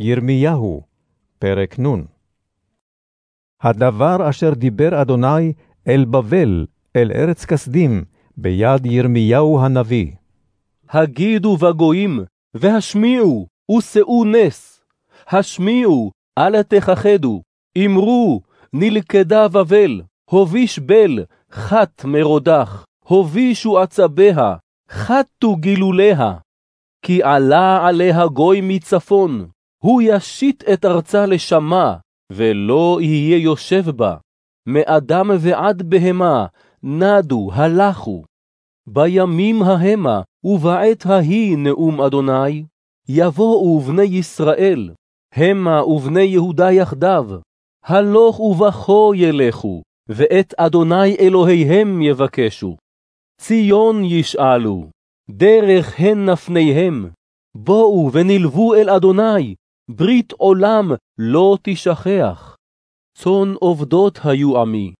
ירמיהו, פרק נ. הדבר אשר דיבר אדוני אל בבל, אל ארץ כסדים, ביד ירמיהו הנביא. הגידו בגויים, והשמיעו, ושאו נס. השמיעו, אל תכחדו, אמרו, נלכדה בבל, הוביש בל, חת מרודח, הובישו עצביה, חתו גילוליה. כי עלה עליה גוי מצפון, הוא ישית את ארצה לשמה, ולא יהיה יושב בה. מאדם ועד בהמה, נדו, הלכו. בימים ההמה, ובעת ההיא נאום אדוני, יבואו בני ישראל, המה ובני יהודה יחדיו, הלוך ובכו ילכו, ואת אדוני אלוהיהם יבקשו. ציון ישאלו, דרך הן נפניהם, בואו ונלוו אל אדוני, ברית עולם לא תשכח. צאן עובדות היו עמי,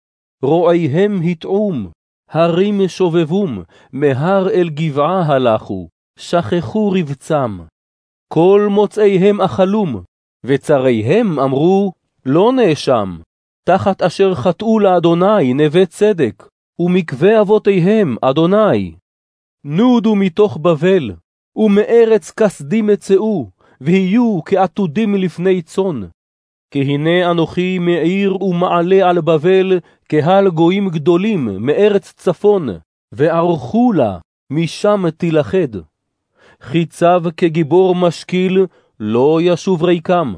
רועיהם הטעום, הרים שובבום, מהר אל גבעה הלכו, שכחו רבצם. כל מוצאיהם אכלום, וצריהם אמרו, לא נאשם, תחת אשר חטאו לאדוני נווה צדק, ומקווה אבותיהם אדוני. נודו מתוך בבל, ומארץ כסדים אצאו, ויהיו כעתודים לפני צאן. כי הנה אנוכי מאיר ומעלה על בבל קהל גויים גדולים מארץ צפון, וערכו לה, משם תילכד. חיצב כגיבור משכיל, לא ישוב ריקם.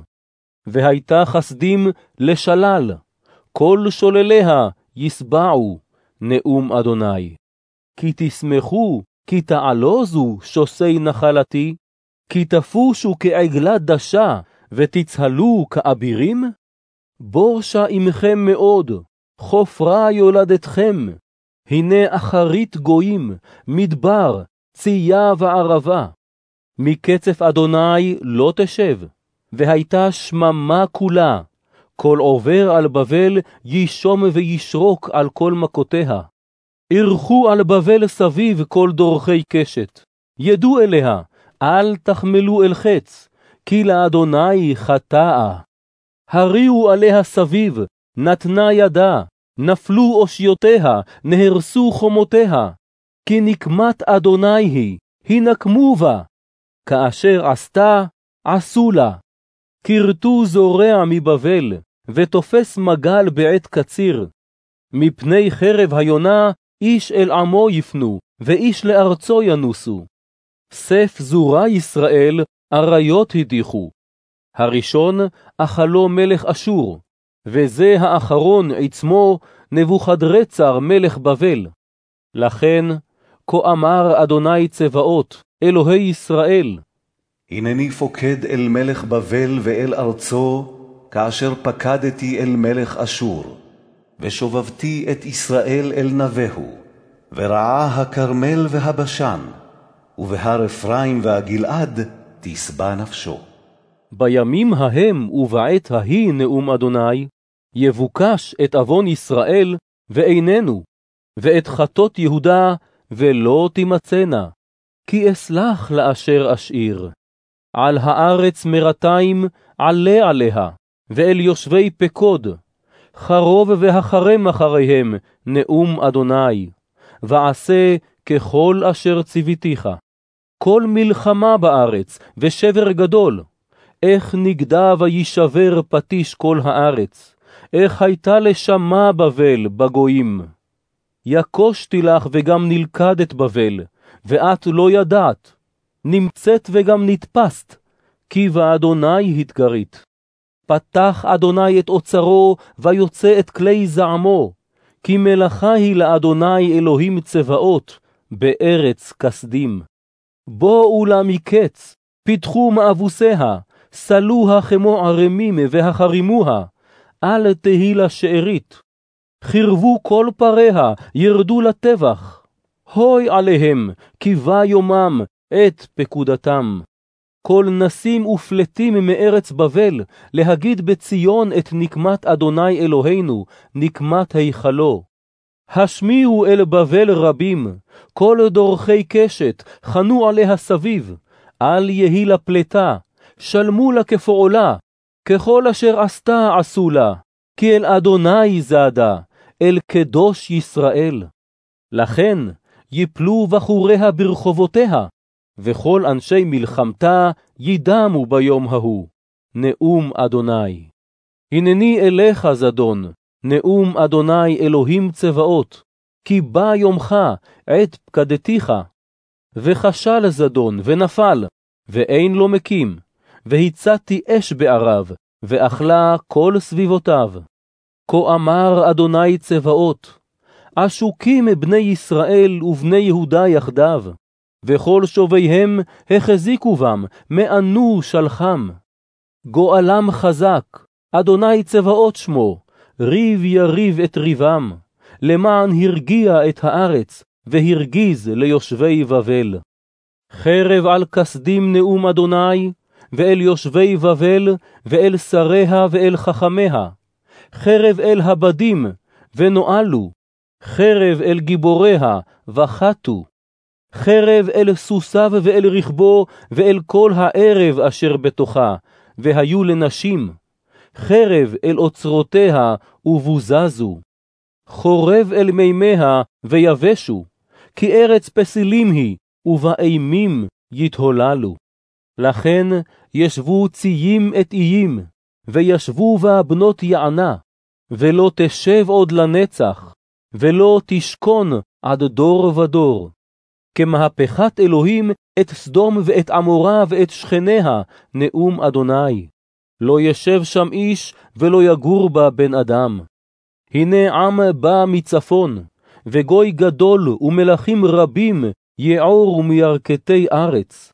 והייתה חסדים לשלל, כל שולליה יסבעו, נאום אדוני. כי תשמחו, כי תעלוזו שוסי נחלתי, כי תפושו כעגלה דשה, ותצהלו כאבירים? בורשה עמכם מאוד, חופרה יולדתכם. הנה אחרית גויים, מדבר, צייה וערבה. מקצף אדוני לא תשב, והייתה שממה כולה. כל עובר על בבל יישום וישרוק על כל מכותיה. אירחו על בבל סביב כל דורכי קשת. ידעו אליה, אל תחמלו אל חץ, כי לאדוני חטאה. הריעו עליה סביב, נתנה ידה, נפלו אושיותיה, נהרסו חומותיה. כי נקמת אדוני היא, הנקמו בה. כאשר עשתה, עשו לה. כרתו זורע מבבל, ותופס מגל בעת קציר. מפני חרב היונה, איש אל עמו יפנו, ואיש לארצו ינוסו. סף זורה ישראל, אריות הדיחו. הראשון אכלו מלך אשור, וזה האחרון עצמו נבוכדרצר מלך בבל. לכן, כה אמר אדוני צבאות, אלוהי ישראל, הנני פוקד אל מלך בבל ואל ארצו, כאשר פקדתי אל מלך אשור, ושובבתי את ישראל אל נבהו, ורעה הכרמל והבשן, ובהר אפרים והגלעד תשבע נפשו. בימים ההם ובעת ההיא נאום אדוני, יבוקש את עוון ישראל ואיננו, ואת חטות יהודה ולא תימצאנה, כי אסלח לאשר אשאיר. על הארץ מרתיים עלה עליה, ואל יושבי פקוד, חרוב והחרם אחריהם, נאום אדוני, ועשה ככל אשר ציוויתיך. כל מלחמה בארץ, ושבר גדול, איך נגדע וישבר פטיש כל הארץ, איך הייתה לשמה בבל בגויים. יכושתי לך וגם נלכדת בבל, ואת לא ידעת, נמצאת וגם נתפסת, כי באדוני התגרית. פתח אדוני את אוצרו, ויוצא את כלי זעמו, כי מלאכה היא לאדוני אלוהים צבאות, בארץ כסדים. בואו לה מקץ, פיתחו מאבוסיה, סלוה כמו ערמים והחרימוה, אל תהי לה שארית. חירבו כל פריה, ירדו לטבח. הוי עליהם, כי בא יומם, את פקודתם. כל נסים ופלטים מארץ בבל, להגיד בציון את נקמת אדוני אלוהינו, נקמת היכלו. השמיעו אל בבל רבים, כל דורכי קשת, חנו עליה סביב, אל יהי לה פלטה, שלמו לה כפועלה, ככל אשר עשתה עשו לה, כי אל אדוני זדה, אל קדוש ישראל. לכן יפלו בחוריה ברחובותיה, וכל אנשי מלחמתה ידמו ביום ההוא. נאום אדוני. הנני אליך זדון, נאום אדוני אלוהים צבאות, כי בא יומך עת פקדתיך. וכשל זדון ונפל, ואין לו מקים, והצתי אש בערב, ואכלה כל סביבותיו. כה אמר אדוני צבאות, עשוקים בני ישראל ובני יהודה יחדיו, וכל שוביהם החזיקו בם, מענו שלחם. גואלם חזק, אדוני צבאות שמו, ריב יריב את ריבם, למען הרגיע את הארץ, והרגיז ליושבי בבל. חרב על כסדים נאום אדוני, ואל יושבי בבל, ואל שריה ואל חכמיה. חרב אל הבדים, ונואלו. חרב אל גיבוריה, וחתו. חרב אל סוסיו ואל רכבו, ואל כל הערב אשר בתוכה, והיו לנשים. חרב אל אוצרותיה, ובוזזו. חורב אל מימיה, ויבשו. כי ארץ פסילים היא, ובאימים יתהוללו. לכן ישבו ציים את איים, וישבו בה בנות יענה, ולא תשב עוד לנצח, ולא תשכון עד דור ודור. כמהפכת אלוהים את סדום ואת עמורה ואת שכניה, נאום אדוני. לא ישב שם איש, ולא יגור בה בן אדם. הנה עם בא מצפון, וגוי גדול ומלכים רבים יעור מירכתי ארץ.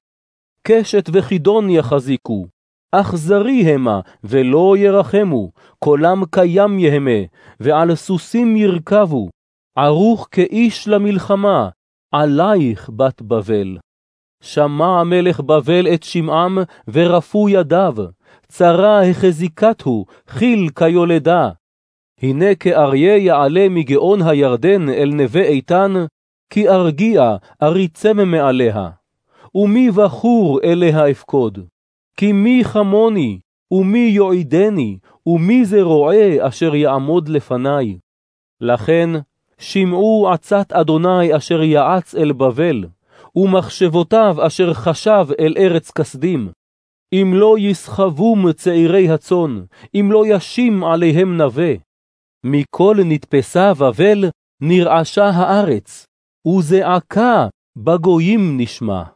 קשת וחידון יחזיקו, אכזרי המה, ולא ירחמו, קולם קיים יהמה, ועל סוסים ירכבו, ערוך כאיש למלחמה, עלייך בת בבל. שמע מלך בבל את שמעם, ורפו ידיו, צרה החזיקתו, חיל כיולדה. הנה כאריה יעלה מגאון הירדן אל נווה איתן, כי ארגיע, אריצם מעליה. ומי בחור אליה אפקוד? כי מי חמוני, ומי יועידני, ומי זה רועה אשר יעמוד לפניי? לכן, שמעו עצת אדוני אשר יעץ אל בבל, ומחשבותיו אשר חשב אל ארץ כסדים. אם לא יסחבום צעירי הצאן, אם לא ישים עליהם נווה. מכל נתפסה בבל, נרעשה הארץ, וזעקה בגויים נשמע.